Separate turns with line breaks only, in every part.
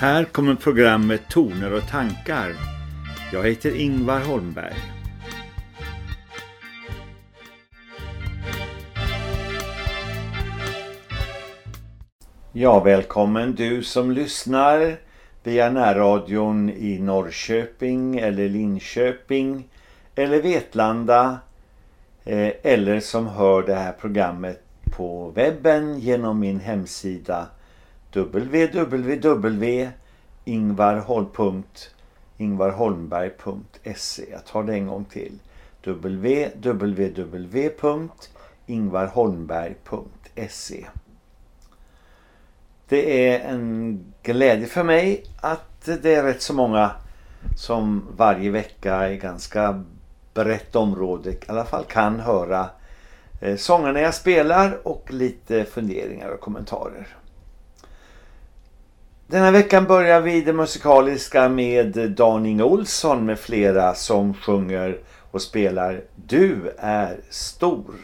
Här kommer programmet Toner och tankar. Jag heter Ingvar Holmberg. Ja, välkommen du som lyssnar via närradion i Norrköping eller Linköping eller Vetlanda eh, eller som hör det här programmet på webben genom min hemsida www.ingvarholmberg.se Jag tar det en gång till. www.ingvarholmberg.se Det är en glädje för mig att det är rätt så många som varje vecka i ganska brett område i alla fall kan höra eh, sångerna jag spelar och lite funderingar och kommentarer. Den här veckan börjar vi det musikaliska med Daning Olsson med flera som sjunger och spelar Du är stor.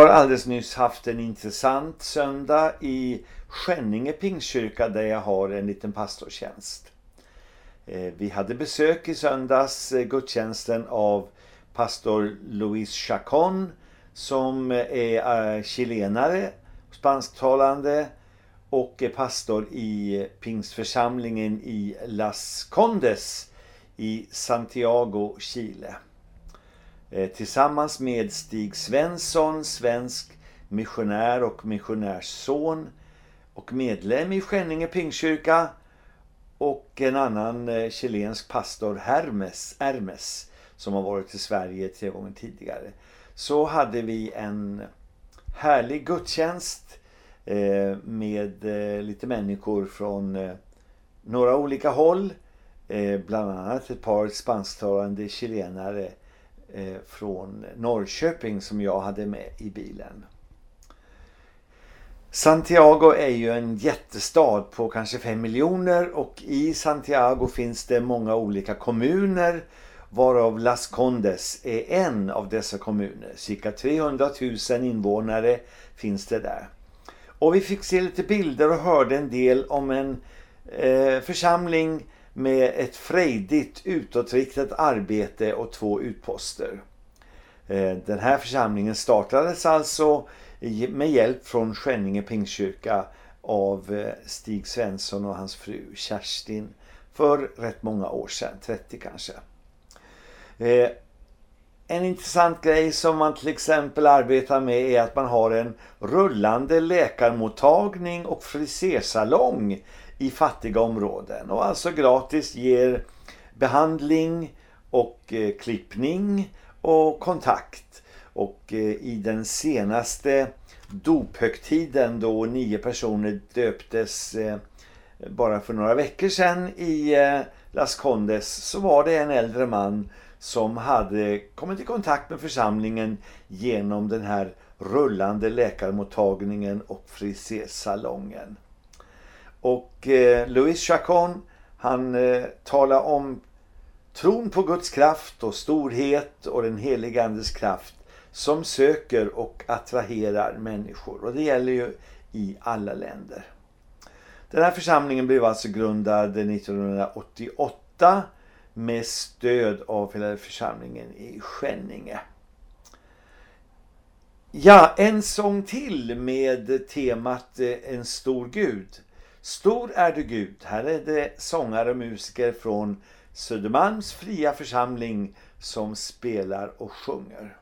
Har alldeles nyss haft en intressant söndag i Skänninge Pingstkyrka där jag har en liten pastortjänst. Eh, vi hade besök i söndags eh, gudstjänsten av pastor Luis Chacon som eh, är chilenare, spansktalande och är pastor i pingstförsamlingen i Las Condes i Santiago, Chile. Eh, tillsammans med Stig Svensson, svensk missionär och missionärsson och medlem i Skänninge Pingkyrka och en annan eh, chilensk pastor Hermes, Hermes som har varit i Sverige tre gånger tidigare så hade vi en härlig gudstjänst eh, med lite människor från några olika håll. Bland annat ett par spansktalande chilenare Eh, från Norrköping som jag hade med i bilen. Santiago är ju en jättestad på kanske 5 miljoner och i Santiago finns det många olika kommuner varav Las Condes är en av dessa kommuner. Cirka 300 000 invånare finns det där. Och vi fick se lite bilder och hörde en del om en eh, församling med ett frejdigt utåtriktat arbete och två utposter. Eh, den här församlingen startades alltså med hjälp från Skänninge Pingstkyrka av eh, Stig Svensson och hans fru Kerstin för rätt många år sedan, 30 kanske. Eh, en intressant grej som man till exempel arbetar med är att man har en rullande läkarmottagning och frisersalong i fattiga områden och alltså gratis ger behandling och eh, klippning och kontakt. Och eh, i den senaste dophögtiden då nio personer döptes eh, bara för några veckor sedan i Las Condes så var det en äldre man som hade kommit i kontakt med församlingen genom den här rullande läkarmottagningen och frisersalongen. Och eh, Louis Chacon han eh, talar om tron på Guds kraft och storhet och den heligandes kraft som söker och attraherar människor. Och det gäller ju i alla länder. Den här församlingen blev alltså grundad 1988 med stöd av hela församlingen i Skänninge. Ja, en sång till med temat eh, En stor Gud. Stor är du Gud. Här är det sångare och musiker från Södermalms fria församling som spelar och sjunger.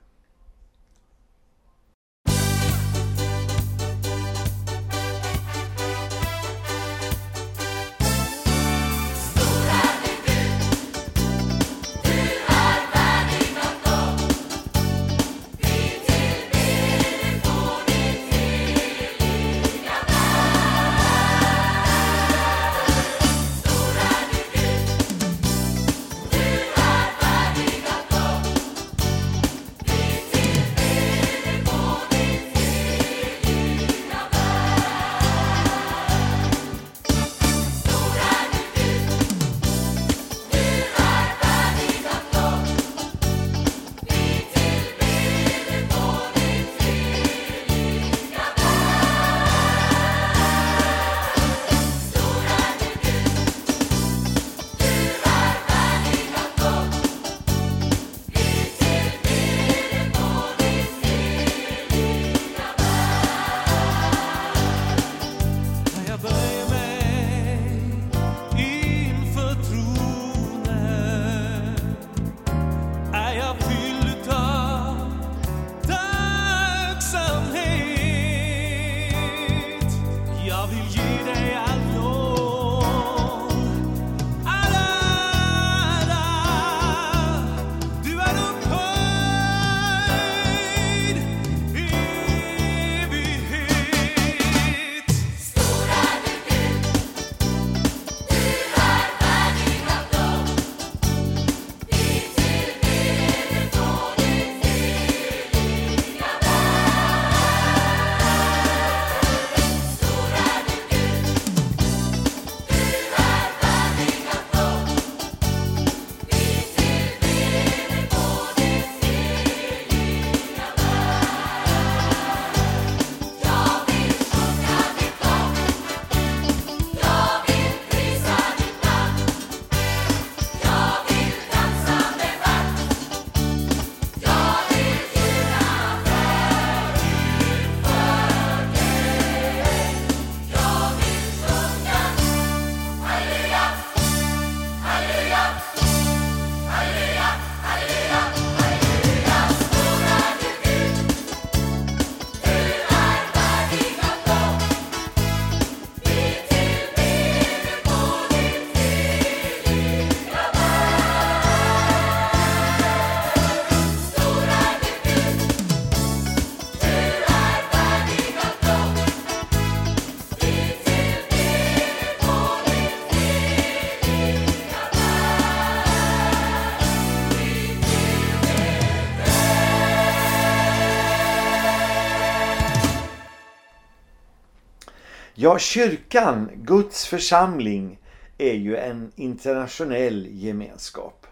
Ja, kyrkan, Guds församling, är ju en internationell gemenskap.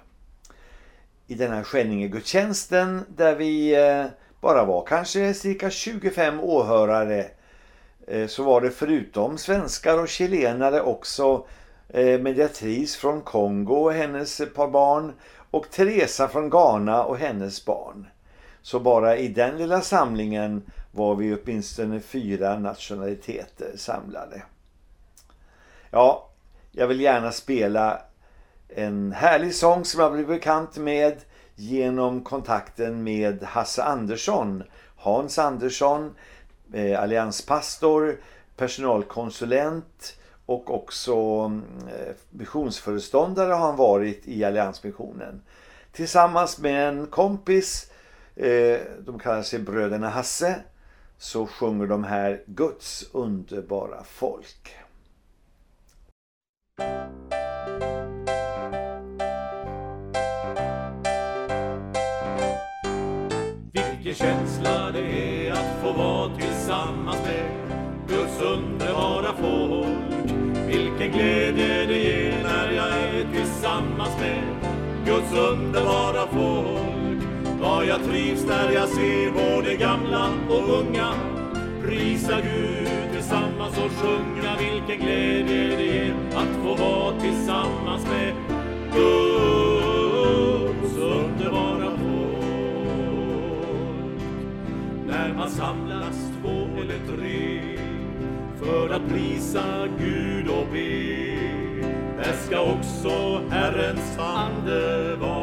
I den här Skänninge-gudstjänsten där vi eh, bara var kanske cirka 25 åhörare eh, så var det förutom svenskar och chilenare också eh, Mediatris från Kongo och hennes par barn och Teresa från Ghana och hennes barn. Så bara i den lilla samlingen var vi åtminstone fyra nationaliteter samlade. Ja, jag vill gärna spela en härlig sång som jag blivit bekant med genom kontakten med Hasse Andersson, Hans Andersson, eh, allianspastor, personalkonsulent och också eh, missionsföreståndare har han varit i alliansmissionen. Tillsammans med en kompis, eh, de kallar sig Bröderna Hasse, så sjunger de här Guds underbara folk.
Vilken känsla det är att få vara tillsammans med Guds underbara folk. Vilken glädje det ger när jag är tillsammans med Guds underbara folk. Jag trivs där jag ser både gamla och unga prisa Gud tillsammans och sjunga vilken glädje det ger att få vara tillsammans med Guds underbara folk. När man samlas två eller tre för att prisa Gud och be där ska också Herrens ande vara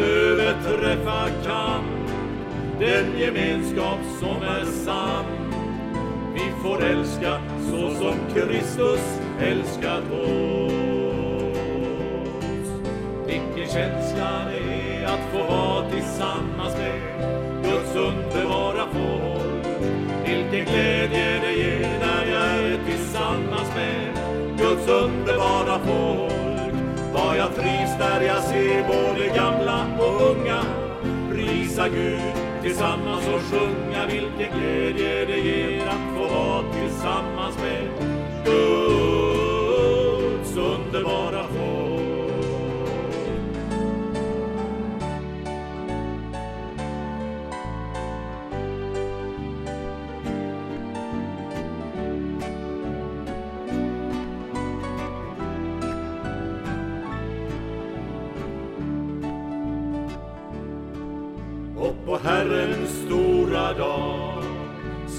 överträffa kan den gemenskap som är sann. Vi får älska så som Kristus älskat oss. Vilken känsla det är att få vara tillsammans med Guds underbara folk. Vilken glädje det ger när jag är tillsammans med Guds underbara folk. Ja, jag trivs när jag ser både gamla och unga prisa Gud tillsammans och sjunga vilken glädje det ger att få vara tillsammans med Gud.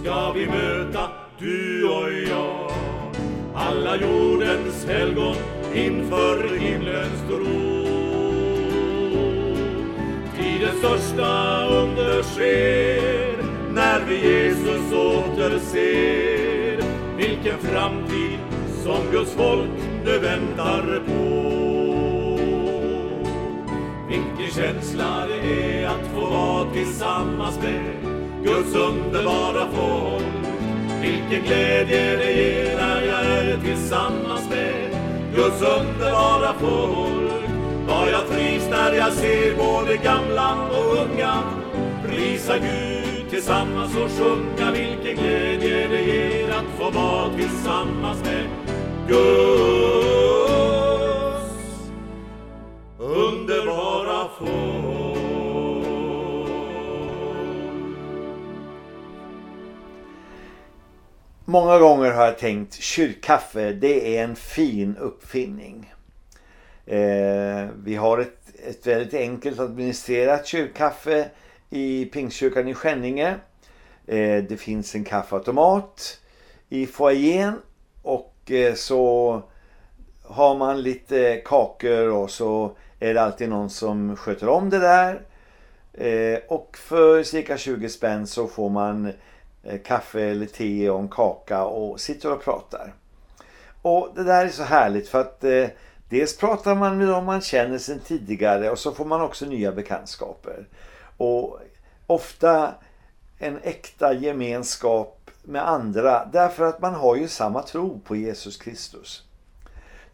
Ska vi möta du och jag alla jordens helgon inför himlens tron. Tidens största under sker när vi Jesus återser. Vilken framtid som Guds folk nu väntar på. Vilken känsla det är att få vara tillsammans med Guds underbara folk. Vilken glädje det ger när jag är tillsammans med Guds underbara folk. Vad jag trivs när jag ser både gamla och unga prisa Gud tillsammans och sjunga vilken glädje det ger att få vara tillsammans med Guds underbara folk.
Många gånger har jag tänkt kyrkkaffe, det är en fin uppfinning. Eh, vi har ett, ett väldigt enkelt administrerat kyrkkaffe i Pingstkyrkan i Skänninge. Eh, det finns en kaffeautomat i foajén och eh, så har man lite kakor och så är det alltid någon som sköter om det där. Eh, och för cirka 20 spänn så får man eh, Eh, kaffe eller te och en kaka och sitter och pratar. Och det där är så härligt för att eh, dels pratar man med dem man känner sedan tidigare och så får man också nya bekantskaper. Och ofta en äkta gemenskap med andra därför att man har ju samma tro på Jesus Kristus.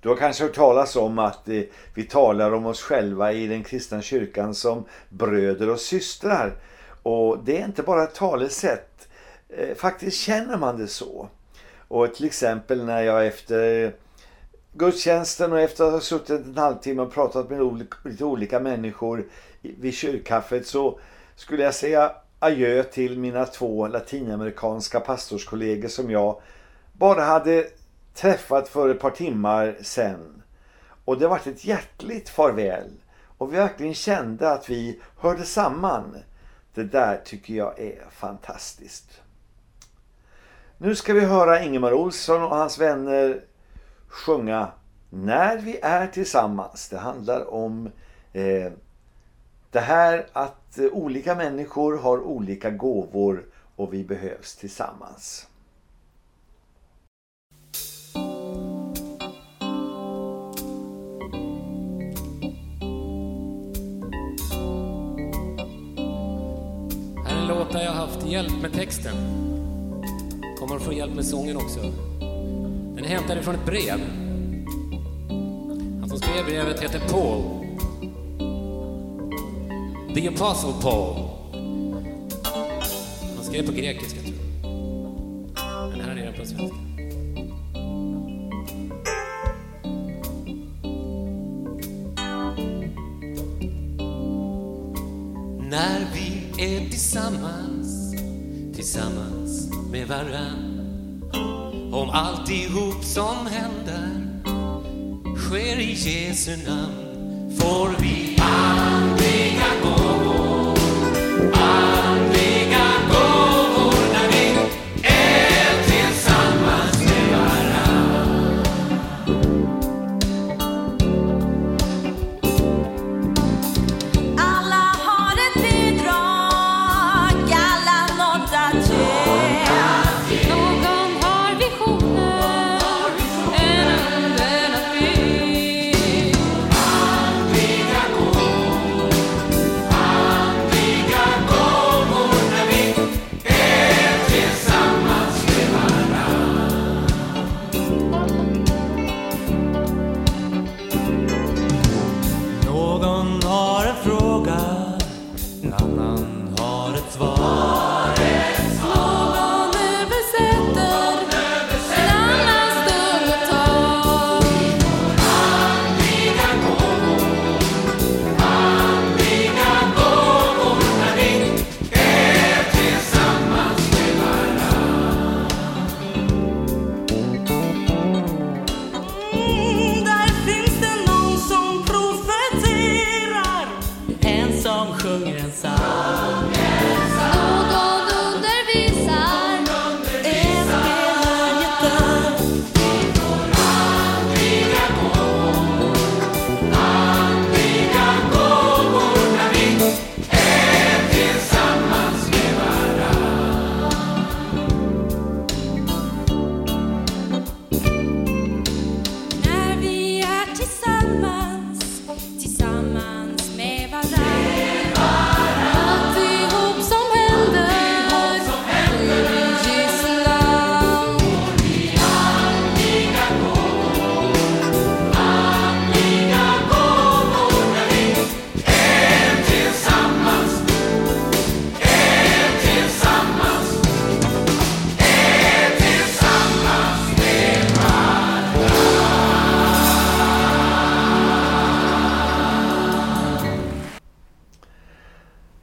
Du har kanske hört talas om att eh, vi talar om oss själva i den kristna kyrkan som bröder och systrar. Och det är inte bara ett talesätt. Eh, faktiskt känner man det så. Och till exempel när jag efter gudstjänsten och efter att ha suttit en halvtimme och pratat med olika, lite olika människor vid kyrkkaffet så skulle jag säga adjö till mina två latinamerikanska pastorskollegor som jag bara hade träffat för ett par timmar sen. Och det var ett hjärtligt farväl. Och vi verkligen kände att vi hörde samman. Det där tycker jag är fantastiskt. Nu ska vi höra Ingemar Olsson och hans vänner sjunga När vi är tillsammans. Det handlar om eh, det här att eh, olika människor har olika gåvor och vi behövs tillsammans.
Här är en låt där jag haft hjälp med texten. Kommer att få hjälp med sången också. Den är hämtad från ett brev. Han som skrev brevet heter Paul. The Apostle Paul. Han skrev på grekiska tror jag. Men här är den på svenska. När vi är tillsammans, tillsammans med varann. Om alltihop som händer sker i Jesu namn Får vi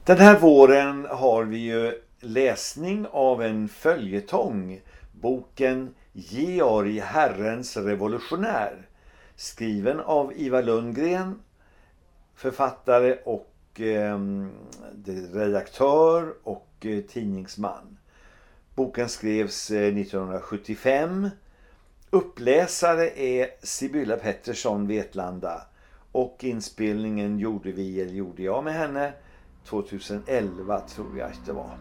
Den här våren har vi ju läsning av en följetong, boken Georg Herrens revolutionär, skriven av Ivar Lundgren, författare och eh, redaktör och eh, tidningsman. Boken skrevs eh, 1975. Uppläsare är Sibylla Pettersson Vetlanda och inspelningen gjorde vi, eller gjorde jag med henne 2011 tror jag att det var.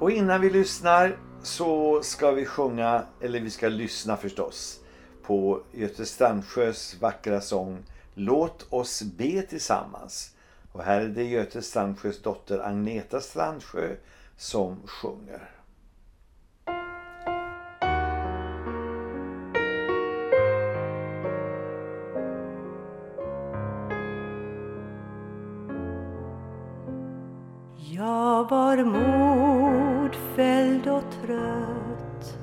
Och innan vi lyssnar så ska vi sjunga, eller vi ska lyssna förstås, på Göte Strandsjös vackra sång Låt oss be tillsammans. Och här är det Göte Strandsjös dotter Agneta Strandsjö som sjunger.
Jag var modfälld och trött.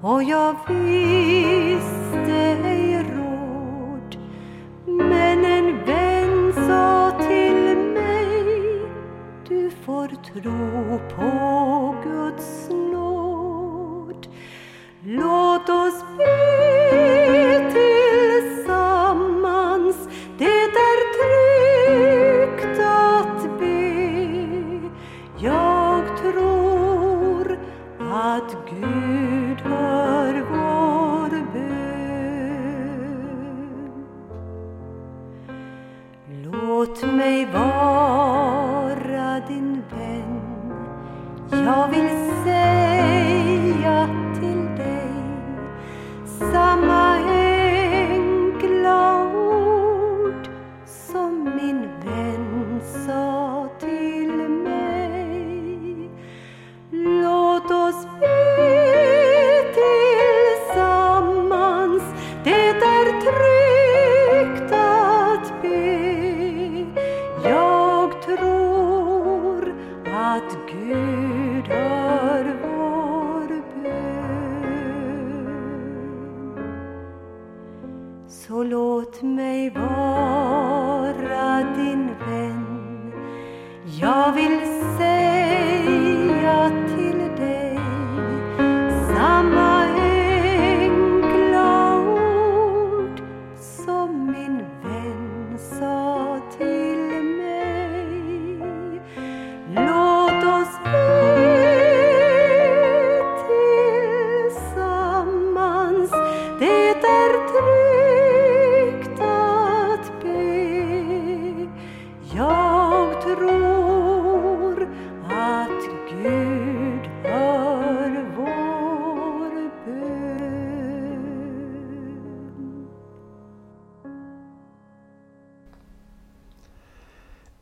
Och jag visste ej råd men en vän sa till mig du får tro på Guds nåd. Låt oss be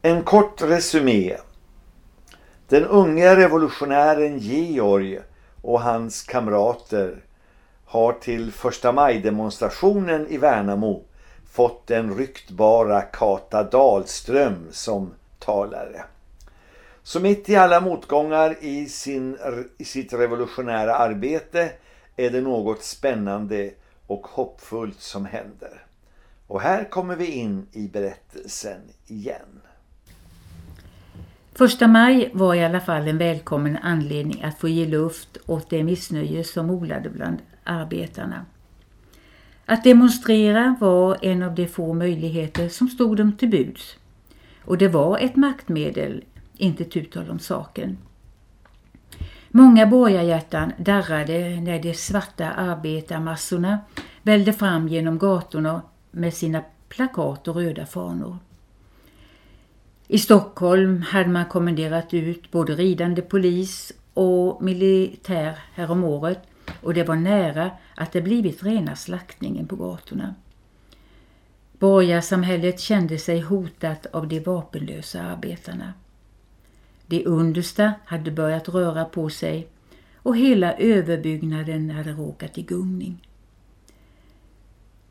En kort resumé. Den unga revolutionären Georg och hans kamrater har till första maj-demonstrationen i Värnamo fått den ryktbara Kata Dahlström som talare. Så mitt i alla motgångar i, sin, i sitt revolutionära arbete är det något spännande och hoppfullt som händer. Och här kommer vi in i berättelsen igen.
Första maj var i alla fall en välkommen anledning att få ge luft åt det missnöje som molade bland arbetarna. Att demonstrera var en av de få möjligheter som stod dem till buds. Och det var ett maktmedel, inte tu tal om saken. Många borgarhjärtan darrade när de svarta arbetarmassorna välde fram genom gatorna med sina plakat och röda fanor. I Stockholm hade man kommenderat ut både ridande polis och militär häromåret och det var nära att det blivit rena slaktningen på gatorna. Borgarsamhället kände sig hotat av de vapenlösa arbetarna. De understa hade börjat röra på sig och hela överbyggnaden hade råkat i gungning.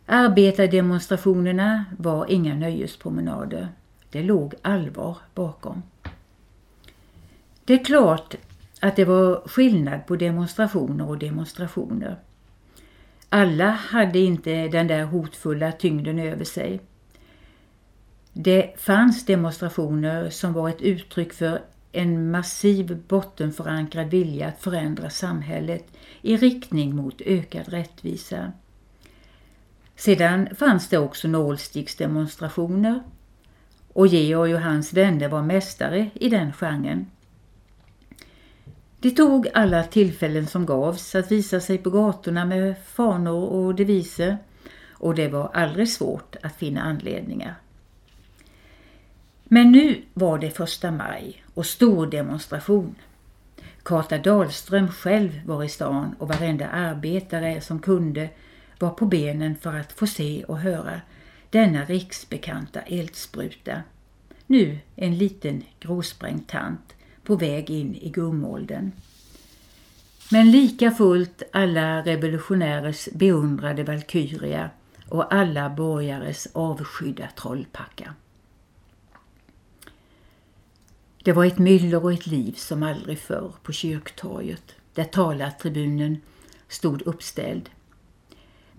Arbetardemonstrationerna var inga nöjespromenader. Det låg allvar bakom. Det är klart att det var skillnad på demonstrationer och demonstrationer. Alla hade inte den där hotfulla tyngden över sig. Det fanns demonstrationer som var ett uttryck för en massiv bottenförankrad vilja att förändra samhället i riktning mot ökad rättvisa. Sedan fanns det också nålsticksdemonstrationer och Georg och hans vänner var mästare i den genren. De tog alla tillfällen som gavs att visa sig på gatorna med fanor och deviser och det var aldrig svårt att finna anledningar. Men nu var det första maj och stor demonstration. Kata Dahlström själv var i stan och varenda arbetare som kunde var på benen för att få se och höra denna riksbekanta eldspruta. Nu en liten gråsprängd tant på väg in i gumåldern. Men lika fullt alla revolutionärers beundrade valkyria och alla borgares avskydda trollpacka. Det var ett myller och ett liv som aldrig förr på kyrktorget, där talartribunen stod uppställd.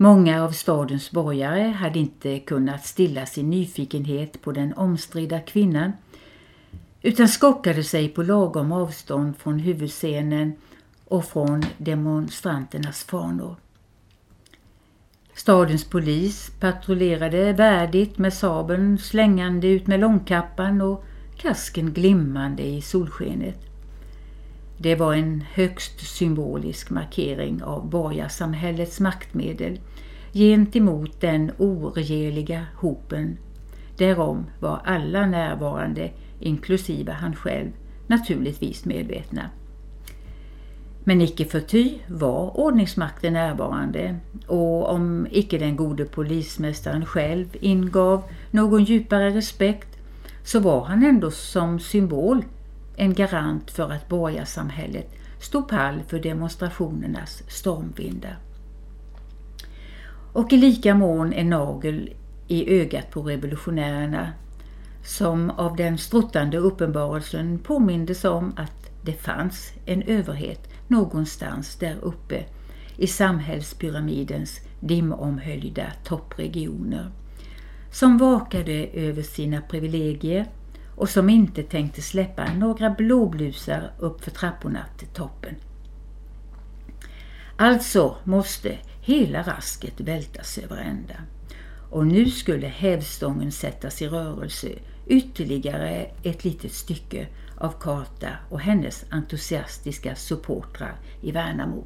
Många av stadens borgare hade inte kunnat stilla sin nyfikenhet på den omstridda kvinnan utan skockade sig på lagom avstånd från huvudscenen och från demonstranternas fanor. Stadens polis patrullerade värdigt med sabeln slängande ut med långkappan och kasken glimmande i solskenet. Det var en högst symbolisk markering av borgarsamhällets maktmedel gentemot den oregeliga hopen. Därom var alla närvarande, inklusive han själv, naturligtvis medvetna. Men icke förty var ordningsmakten närvarande och om icke den gode polismästaren själv ingav någon djupare respekt så var han ändå som symbol en garant för att borgarsamhället stod pall för demonstrationernas stormvindar. Och i lika mån en nagel i ögat på revolutionärerna som av den struttande uppenbarelsen påmindes om att det fanns en överhet någonstans där uppe i samhällspyramidens dimomhöljda toppregioner som vakade över sina privilegier och som inte tänkte släppa några blåblusar upp för trapporna till toppen. Alltså måste hela rasket vältas över ända. Och nu skulle hävstången sättas i rörelse ytterligare ett litet stycke av Karta och hennes entusiastiska supportrar i Värnamo.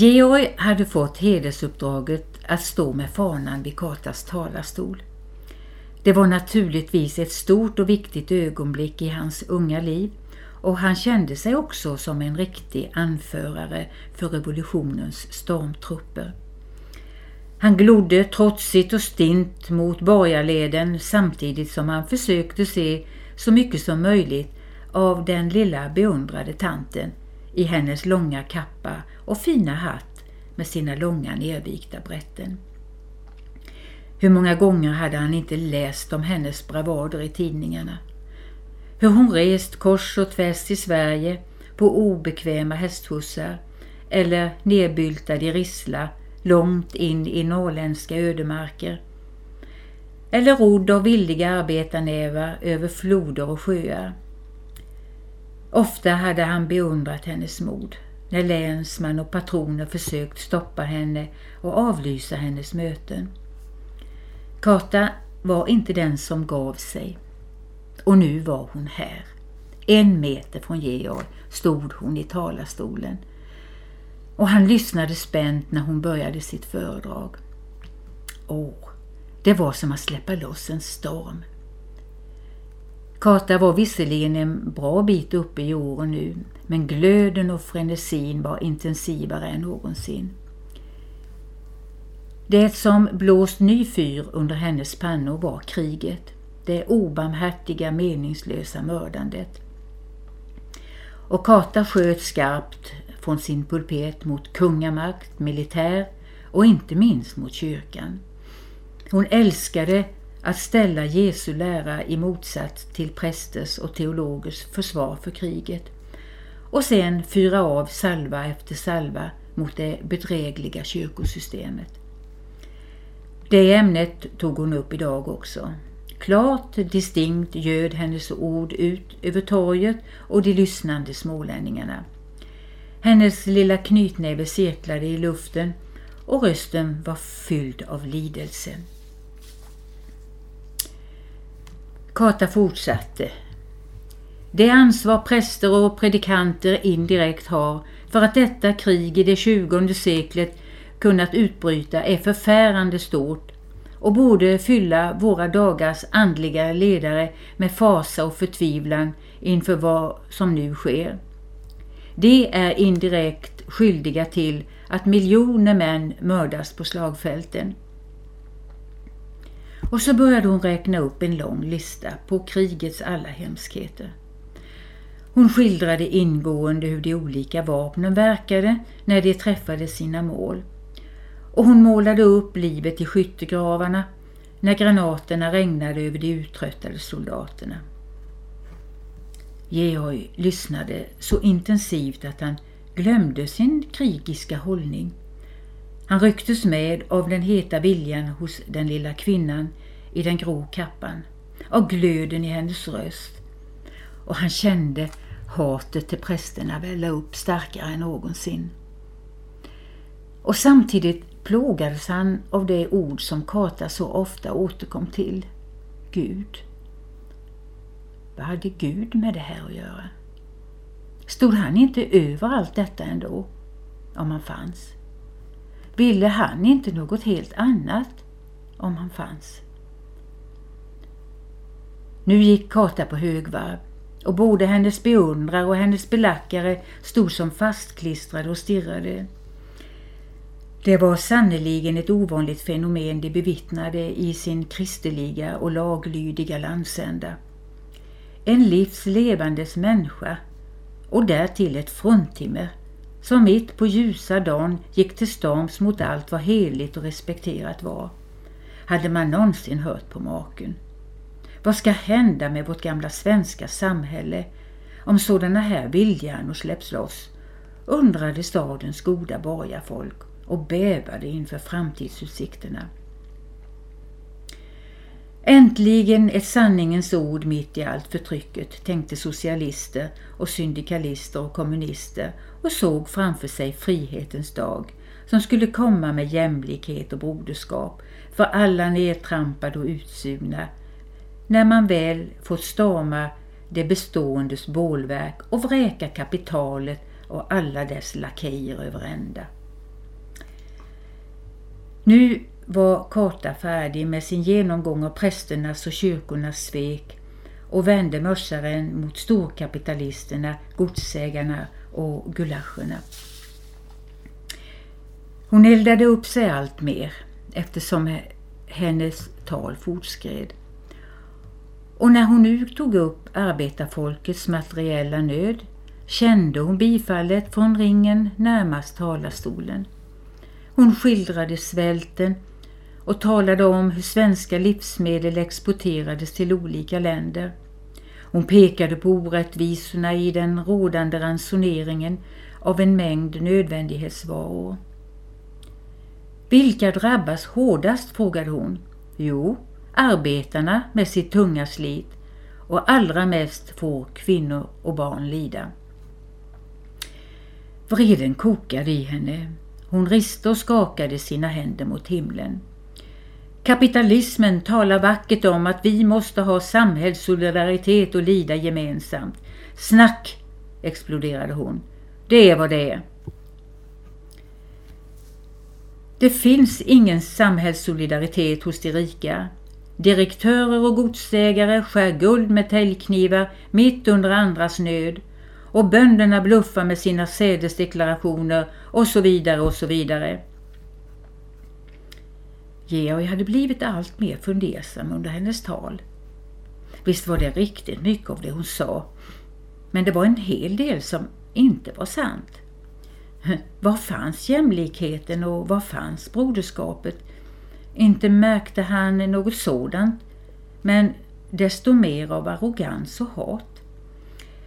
Georg hade fått hedersuppdraget att stå med fanan vid Katas talarstol. Det var naturligtvis ett stort och viktigt ögonblick i hans unga liv och han kände sig också som en riktig anförare för revolutionens stormtrupper. Han glodde trotsigt och stint mot borgarleden samtidigt som han försökte se så mycket som möjligt av den lilla beundrade tanten i hennes långa kappa och fina hatt med sina långa nervikta brätten. Hur många gånger hade han inte läst om hennes bravader i tidningarna? Hur hon rest kors och tvärs i Sverige på obekväma hästhussar eller nerbyltad i rissla långt in i norrländska ödemarker. Eller rodd av villiga arbetarnävar över floder och sjöar. Ofta hade han beundrat hennes mod när länsman och patroner försökt stoppa henne och avlysa hennes möten. Kata var inte den som gav sig. Och nu var hon här. En meter från Georg stod hon i talarstolen. Och han lyssnade spänt när hon började sitt föredrag. Åh, det var som att släppa loss en storm. Kata var visserligen en bra bit uppe i åren nu, men glöden och frenesin var intensivare än någonsin. Det som blåst ny fyr under hennes pannor var kriget, det obarmhärtiga meningslösa mördandet. Och Kata sköt skarpt från sin pulpet mot kungamakt, militär och inte minst mot kyrkan. Hon älskade att ställa Jesu lära i motsats till prästers och teologers försvar för kriget och sen fyra av salva efter salva mot det bedrägliga kyrkosystemet. Det ämnet tog hon upp idag också. Klart, distinkt göd hennes ord ut över torget och de lyssnande smålänningarna. Hennes lilla knytnäve cirklade i luften och rösten var fylld av lidelse. Kata fortsatte. Det ansvar präster och predikanter indirekt har för att detta krig i det tjugonde seklet kunnat utbryta är förfärande stort och borde fylla våra dagars andliga ledare med fasa och förtvivlan inför vad som nu sker. De är indirekt skyldiga till att miljoner män mördas på slagfälten. Och så började hon räkna upp en lång lista på krigets alla hemskheter. Hon skildrade ingående hur de olika vapnen verkade när de träffade sina mål. Och hon målade upp livet i skyttegravarna när granaterna regnade över de uttröttade soldaterna. Georg lyssnade så intensivt att han glömde sin krigiska hållning. Han rycktes med av den heta viljan hos den lilla kvinnan i den grå kappan, av glöden i hennes röst. Och han kände hatet till prästerna välla upp starkare än någonsin. Och samtidigt plågades han av det ord som Kata så ofta återkom till. Gud. Vad hade Gud med det här att göra? Stod han inte över allt detta ändå, om han fanns? Ville han inte något helt annat, om han fanns? Nu gick Kata på högvarv och både hennes beundrare och hennes belackare stod som fastklistrade och stirrade. Det var sannoliken ett ovanligt fenomen de bevittnade i sin kristeliga och laglydiga landsända. En livs levandes människa och därtill ett fruntimmer som mitt på ljusa dagen gick till storms mot allt vad heligt och respekterat var. Hade man någonsin hört på maken? Vad ska hända med vårt gamla svenska samhälle om sådana här vildhjärnor släpps loss? undrade stadens goda borgarfolk och bävade inför framtidsutsikterna. Äntligen ett sanningens ord mitt i allt förtrycket, tänkte socialister och syndikalister och kommunister och såg framför sig frihetens dag som skulle komma med jämlikhet och broderskap för alla nedtrampade och utsugna när man väl fått storma det beståendes bålverk och vräka kapitalet och alla dess lakejer över ända. Nu var Karta färdig med sin genomgång av prästernas och kyrkornas svek och vände mörsaren mot storkapitalisterna, godsägarna och gulascherna. Hon eldade upp sig allt mer eftersom hennes tal fortskred. Och när hon nu tog upp arbetarfolkets materiella nöd kände hon bifallet från ringen närmast talarstolen. Hon skildrade svälten och talade om hur svenska livsmedel exporterades till olika länder. Hon pekade på orättvisorna i den rådande ransoneringen av en mängd nödvändighetsvaror. Vilka drabbas hårdast? frågade hon. Jo, arbetarna med sitt tunga slit och allra mest får kvinnor och barn lida. Vreden kokade i henne. Hon riste och skakade sina händer mot himlen. Kapitalismen talar vackert om att vi måste ha samhällssolidaritet och lida gemensamt. Snack! exploderade hon. Det är vad det är. Det finns ingen samhällssolidaritet hos de rika. Direktörer och godsägare skär guld med täljknivar mitt under andras nöd och bönderna bluffar med sina sädesdeklarationer och så vidare och så vidare. Georg hade blivit allt mer fundersam under hennes tal. Visst var det riktigt mycket av det hon sa, men det var en hel del som inte var sant. Var fanns jämlikheten och var fanns broderskapet? Inte märkte han något sådant men desto mer av arrogans och hat.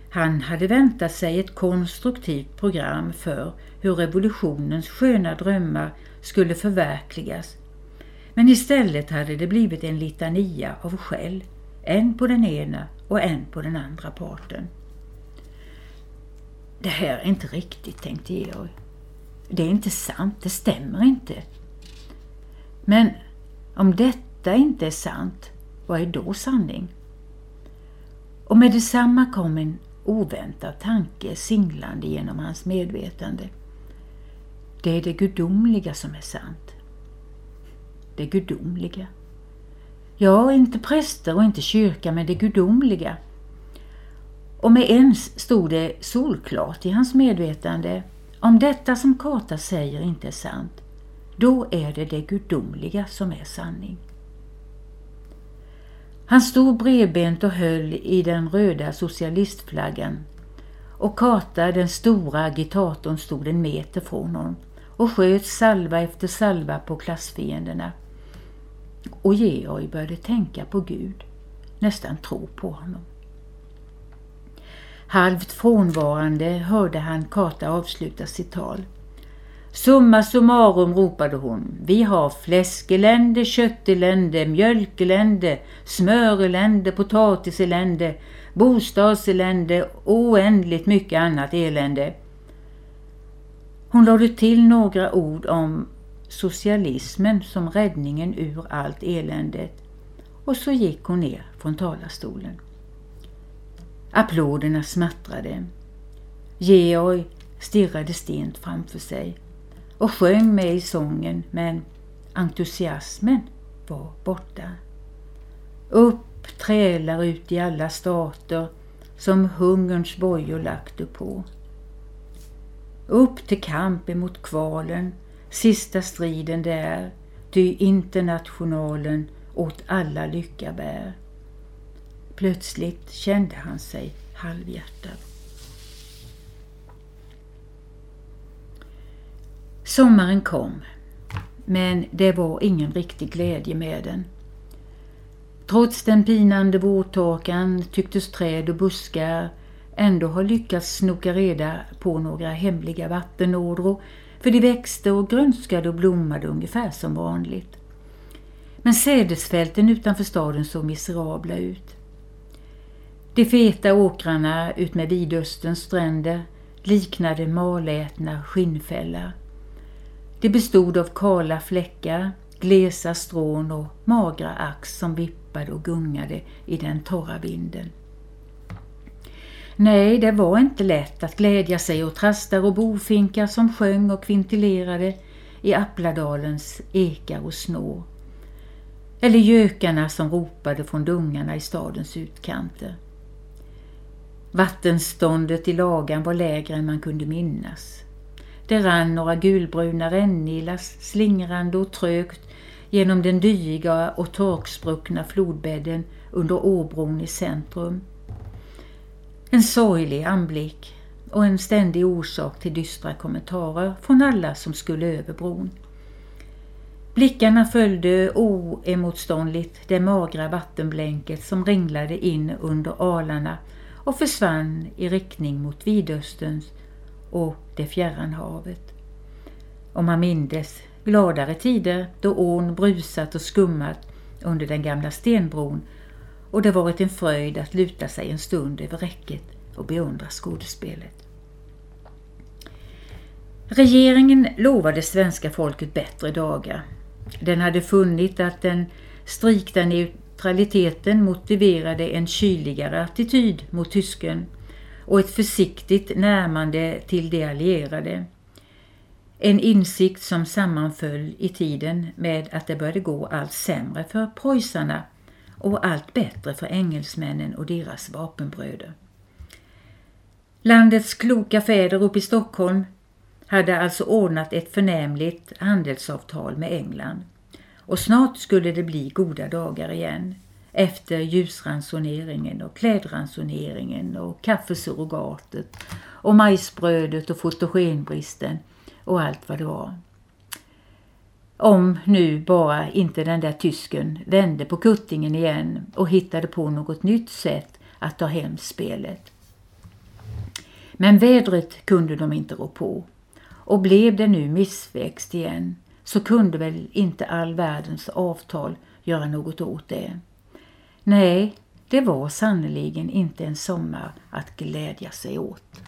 Han hade väntat sig ett konstruktivt program för hur revolutionens sköna drömmar skulle förverkligas. Men istället hade det blivit en litania av skäll, en på den ena och en på den andra parten. Det här är inte riktigt, tänkte Georg. Det är inte sant, det stämmer inte. Men om detta inte är sant, vad är då sanning? Och med detsamma kom en oväntad tanke singlande genom hans medvetande. Det är det gudomliga som är sant. Det gudomliga. Ja, inte präster och inte kyrka, men det gudomliga. Och med ens stod det solklart i hans medvetande. Om detta som Kata säger inte är sant, då är det det gudomliga som är sanning. Han stod bredbent och höll i den röda socialistflaggan och Kata, den stora agitatorn, stod en meter från honom och sköt salva efter salva på klassfienderna. Och Georg började tänka på Gud, nästan tro på honom. Halvt frånvarande hörde han Kata avsluta sitt tal. Summa summarum ropade hon. Vi har fläskelände, köttelände, mjölkelände, smörelände, potatiselände, bostadselände och oändligt mycket annat elände. Hon lade till några ord om socialismen som räddningen ur allt eländet och så gick hon ner från talarstolen. Applåderna smattrade. Georg stirrade stint framför sig och sjöng med i sången men entusiasmen var borta. Upp trälar ut i alla stater som hungerns bojor lagt på. Upp till kamp emot kvalen, sista striden det är, ty internationalen åt alla lycka bär. Plötsligt kände han sig halvhjärtad. Sommaren kom, men det var ingen riktig glädje med den. Trots den pinande vårtorkan tycktes träd och buskar ändå ha lyckats snoka reda på några hemliga vattenådror för de växte och grönskade och blommade ungefär som vanligt. Men sädesfälten utanför staden såg miserabla ut. De feta åkrarna utmed Vidösterns stränder liknade malätna skinnfällar. Det bestod av kala fläckar, glesa strån och magra ax som vippade och gungade i den torra vinden. Nej, det var inte lätt att glädja sig åt trastar och bofinkar som sjöng och kvintilerade i Appladalens ekar och snår. Eller gökarna som ropade från dungarna i stadens utkanter. Vattenståndet i lagan var lägre än man kunde minnas. Det rann några gulbruna rännilar slingrande och trögt genom den dyiga och torkspruckna flodbädden under Åbron i centrum. En sorglig anblick och en ständig orsak till dystra kommentarer från alla som skulle över bron. Blickarna följde oemotståndligt det magra vattenblänket som ringlade in under alarna och försvann i riktning mot Vidösterns och det fjärran havet. Och man mindes gladare tider då ån brusat och skummat under den gamla stenbron och det varit en fröjd att luta sig en stund över räcket och beundra skådespelet. Regeringen lovade svenska folket bättre dagar. Den hade funnit att den strikta neutraliteten motiverade en kyligare attityd mot tysken och ett försiktigt närmande till de allierade. En insikt som sammanföll i tiden med att det började gå allt sämre för preussarna och allt bättre för engelsmännen och deras vapenbröder. Landets kloka fäder uppe i Stockholm hade alltså ordnat ett förnämligt handelsavtal med England och snart skulle det bli goda dagar igen efter ljusransoneringen och klädransoneringen och kaffesurrogatet och majsbrödet och fotogenbristen och allt vad det var.
Om nu bara inte den där tysken vände på kuttingen igen och hittade på något nytt sätt att ta hem spelet. Men vädret kunde de inte rå på. Och blev det nu missväxt igen så kunde väl inte all världens avtal göra något åt det. Nej, det var sannoliken inte en sommar att glädja sig åt.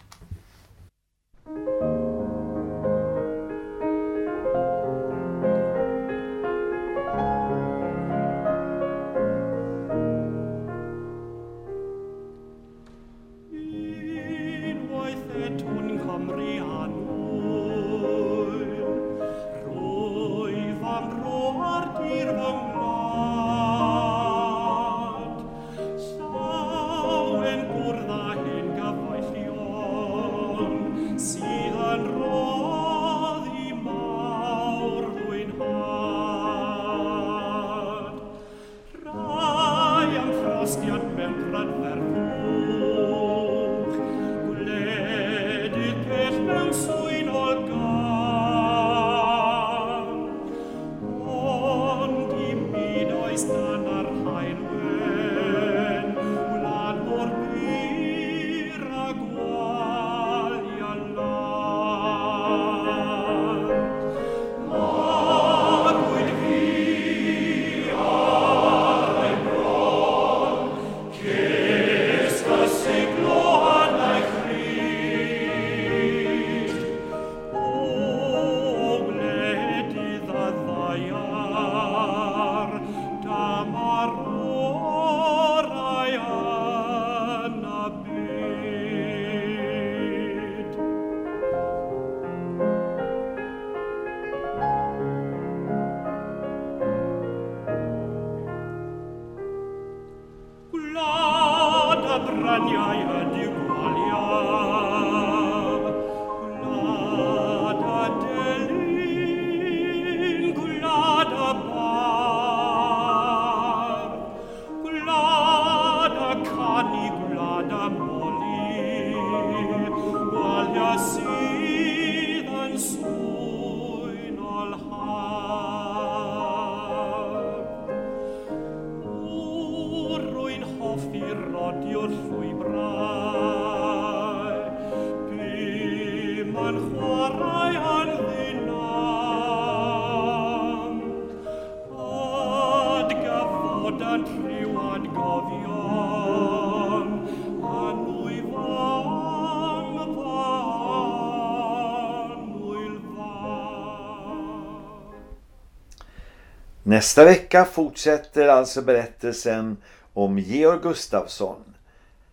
Nästa vecka fortsätter alltså berättelsen om Georg Gustafsson.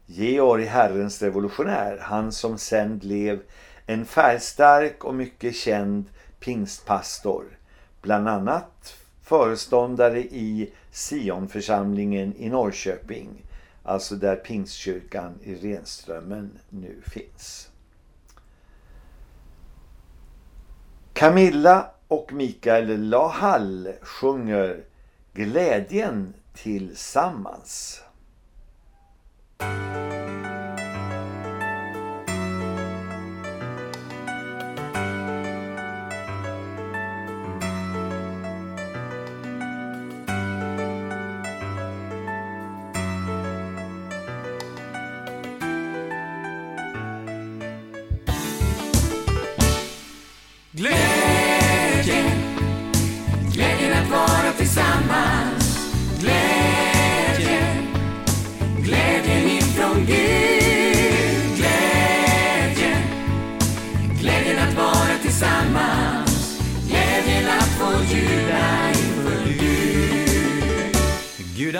Georg Herrens revolutionär, han som sen blev en färgstark och mycket känd pingstpastor. Bland annat föreståndare i Sionförsamlingen i Norrköping. Alltså där pingstkyrkan i Renströmmen nu finns. Camilla och Mikael Lahall sjunger Glädjen tillsammans.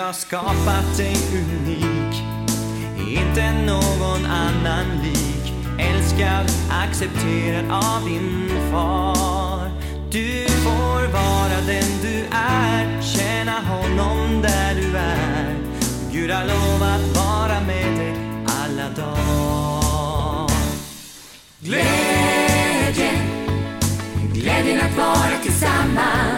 Har skapat dig unik, inte någon annan lik. Älskad, accepterad av din far. Du får vara den du är, tjäna honom där du är. Gud har lovat vara med dig alla dagar. Glädjen, glädjen att vara tillsammans.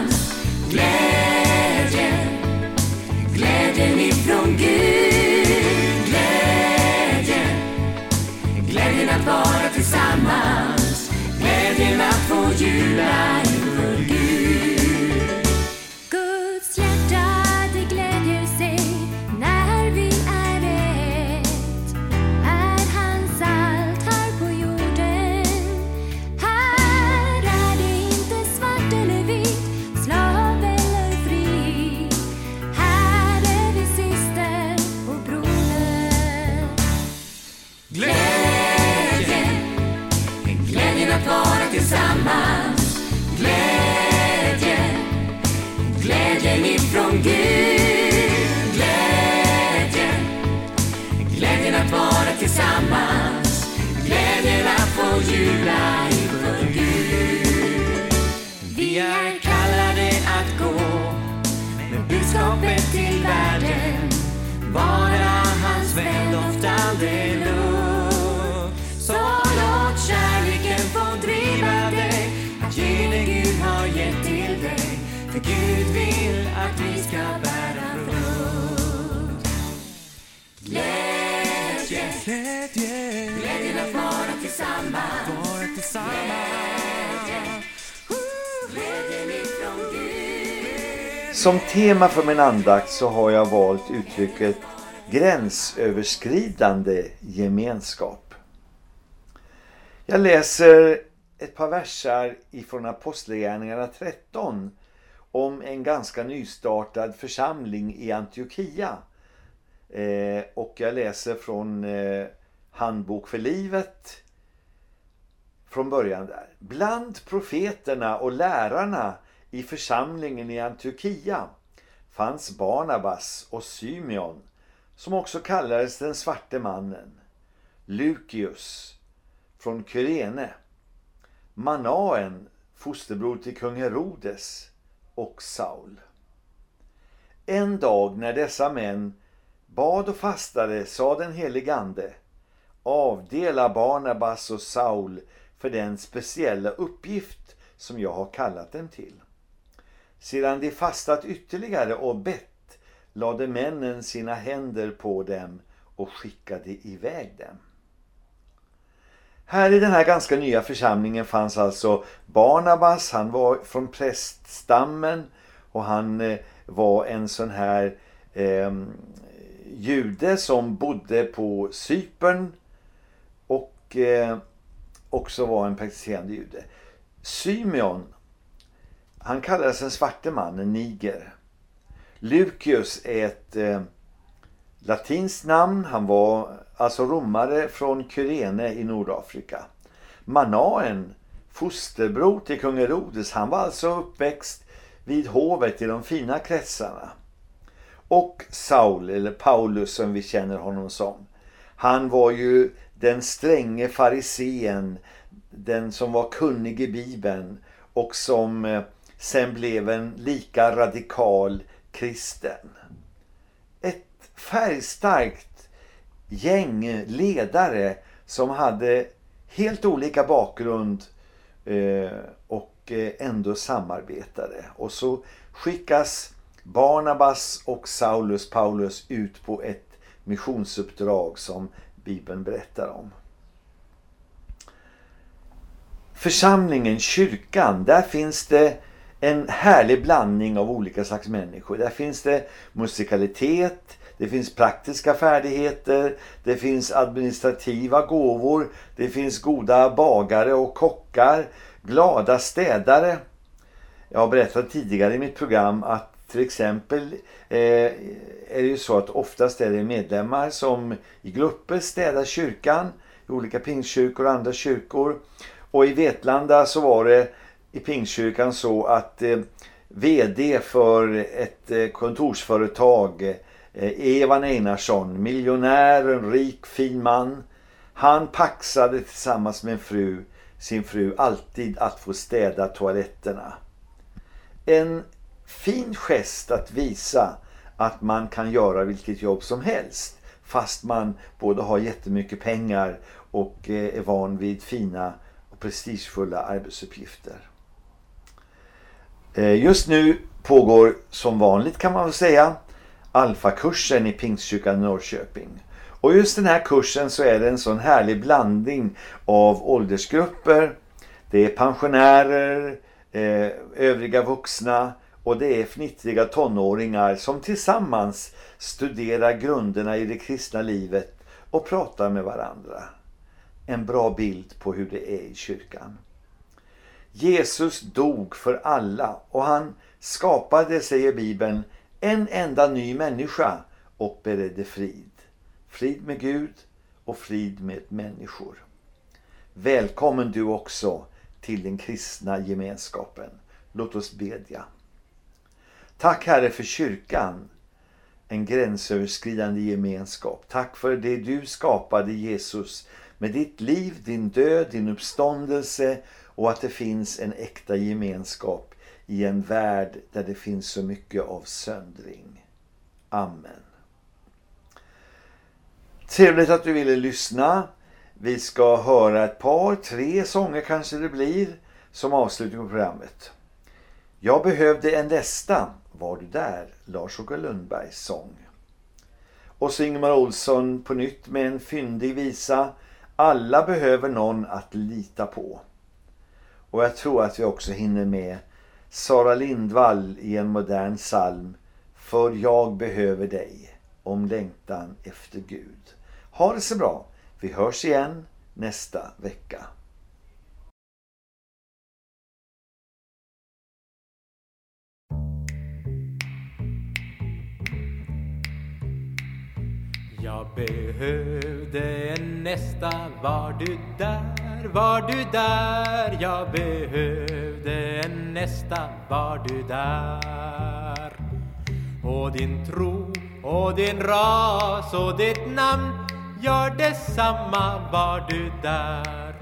Budskapet till världen. Vara hans vän, doftande luft. Så låt kärleken få driva dig att ge det Gud har gett till dig. För Gud vill att vi ska bära frukt. Glädje,
Glädje,
glädjen att vara tillsammans.
Som tema för min andakt så har jag valt uttrycket gränsöverskridande gemenskap. Jag läser ett par versar ifrån Apostlagärningarna 13 om en ganska nystartad församling i Antiochia. Eh, och jag läser från eh, Handbok för livet från början där. Bland profeterna och lärarna i församlingen i Antiochia fanns Barnabas och Symeon som också kallades den svarte mannen, Lukius från Kyrene, Manaen, fosterbror till kung Herodes och Saul. En dag när dessa män bad och fastade sa den helige ande avdela Barnabas och Saul för den speciella uppgift som jag har kallat dem till. Sedan de fastat ytterligare och bett lade männen sina händer på dem och skickade iväg dem. Här i den här ganska nya församlingen fanns alltså Barnabas, han var från präststammen och han eh, var en sån här eh, jude som bodde på Cypern och eh, också var en praktiserande jude. Symeon, han kallades den svarte mannen, Niger. Lucius är ett eh, latinskt namn. Han var alltså romare från Kyrene i Nordafrika. Manaen, fosterbror till kung Herodes, han var alltså uppväxt vid hovet i de fina kretsarna. Och Saul, eller Paulus som vi känner honom som. Han var ju den stränge farisén, den som var kunnig i Bibeln och som eh, sen blev en lika radikal kristen. Ett färgstarkt gäng ledare som hade helt olika bakgrund eh, och eh, ändå samarbetade. Och så skickas Barnabas och Saulus Paulus ut på ett missionsuppdrag som Bibeln berättar om. Församlingen, kyrkan, där finns det en härlig blandning av olika slags människor. Där finns det musikalitet, det finns praktiska färdigheter, det finns administrativa gåvor, det finns goda bagare och kockar, glada städare. Jag har berättat tidigare i mitt program att till exempel eh, är det ju så att oftast är det medlemmar som i grupper städar kyrkan i olika pingstkyrkor och andra kyrkor. Och i Vetlanda så var det i Pingstkyrkan så att eh, VD för ett eh, kontorsföretag, eh, Evan Einarsson, miljonär, en rik, fin man. Han paxade tillsammans med en fru, sin fru alltid att få städa toaletterna. En fin gest att visa att man kan göra vilket jobb som helst fast man både har jättemycket pengar och eh, är van vid fina och prestigefulla arbetsuppgifter. Eh, just nu pågår som vanligt kan man väl säga Alfakursen i Pingstkyrkan i Norrköping. Och just den här kursen så är det en sån härlig blandning av åldersgrupper. Det är pensionärer, eh, övriga vuxna och det är fnittriga tonåringar som tillsammans studerar grunderna i det kristna livet och pratar med varandra. En bra bild på hur det är i kyrkan. Jesus dog för alla och han skapade, säger Bibeln, en enda ny människa och beredde frid. Frid med Gud och frid med människor. Välkommen du också till den kristna gemenskapen. Låt oss bedja. Tack Herre för kyrkan, en gränsöverskridande gemenskap. Tack för det du skapade Jesus med ditt liv, din död, din uppståndelse och att det finns en äkta gemenskap i en värld där det finns så mycket av söndring. Amen. Trevligt att du ville lyssna. Vi ska höra ett par, tre sånger kanske det blir som avslutning på programmet. Jag behövde en nästa, var du där? Lars-Åke Lundbergs sång. Och så Ingemar Olsson på nytt med en fyndig visa. Alla behöver någon att lita på. Och jag tror att vi också hinner med Sara Lindvall i en modern psalm. För jag behöver dig. Om längtan efter Gud. Ha det så bra. Vi hörs igen nästa vecka.
Jag behövde en nästa, var du där, var du där? Jag behövde en nästa, var du där? Och din tro och din ras och ditt namn gör detsamma, var du där?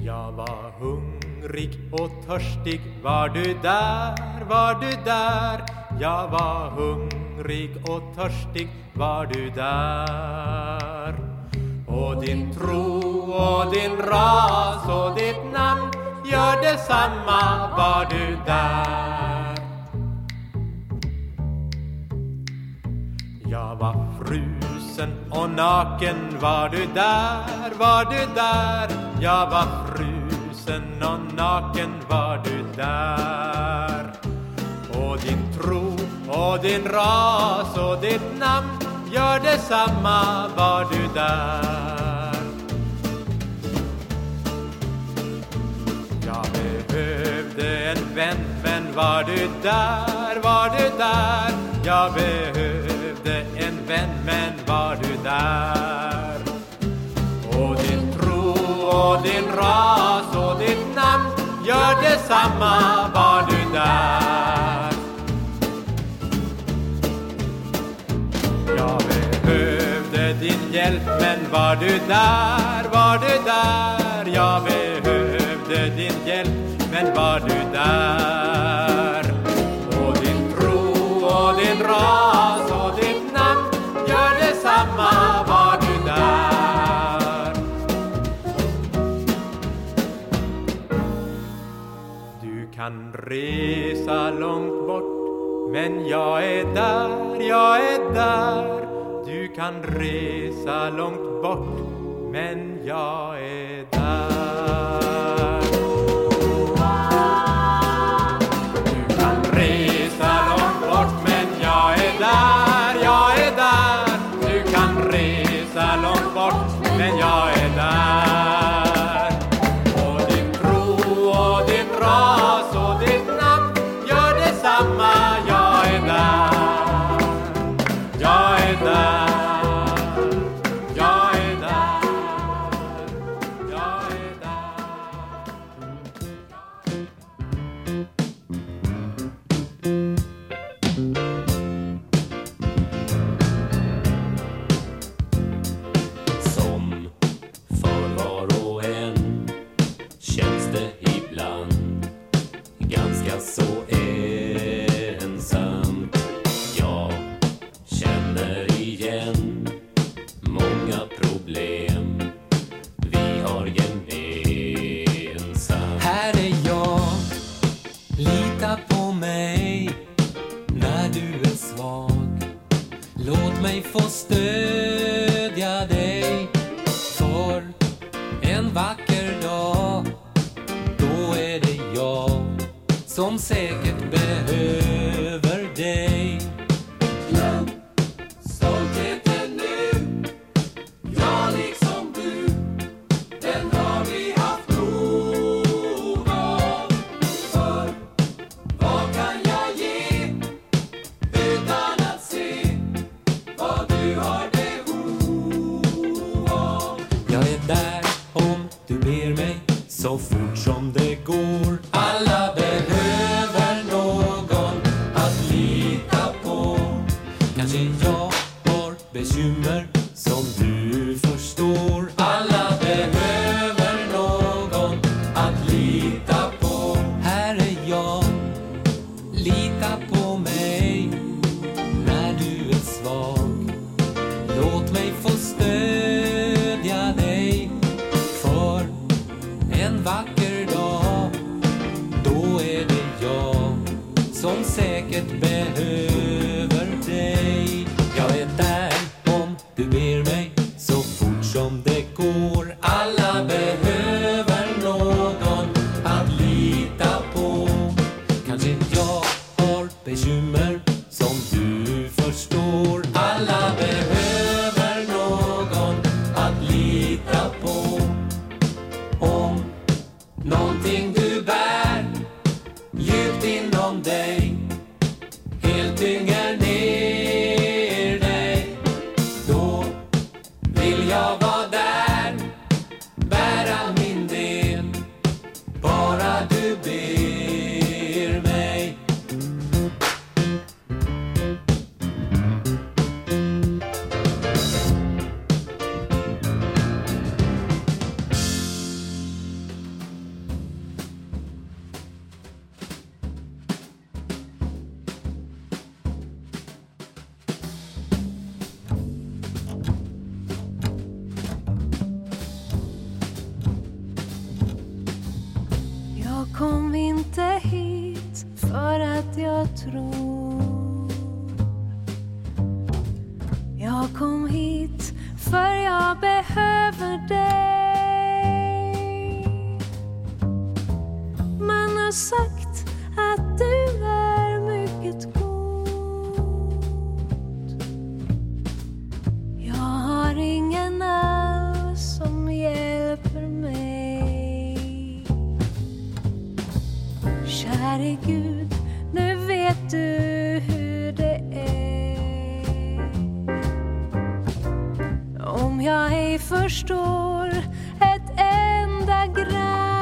Jag var hungrig och törstig, var du där, var du där? Jag var hungrig och törstig, var du där? Och din tro och din ras och ditt namn gör detsamma, var du där? Jag var frusen och naken, var du där, var du där? Jag var frusen och naken, var du där? Och din tro och din ras och ditt namn gör detsamma, var du där? Jag behövde en vän, men var du där, var du där? Jag behövde en vän, men var du där? Och din tro och din ras och ditt namn gör detsamma, var du där? Var du där, var du där? Jag behövde din hjälp, men var du där? Och din tro och din ras och ditt namn gör detsamma, var du där? Du kan resa långt bort men jag är där, jag är där kan resa långt bort Men jag är där.
vet du hur det är? Om jag ej förstår ett enda gram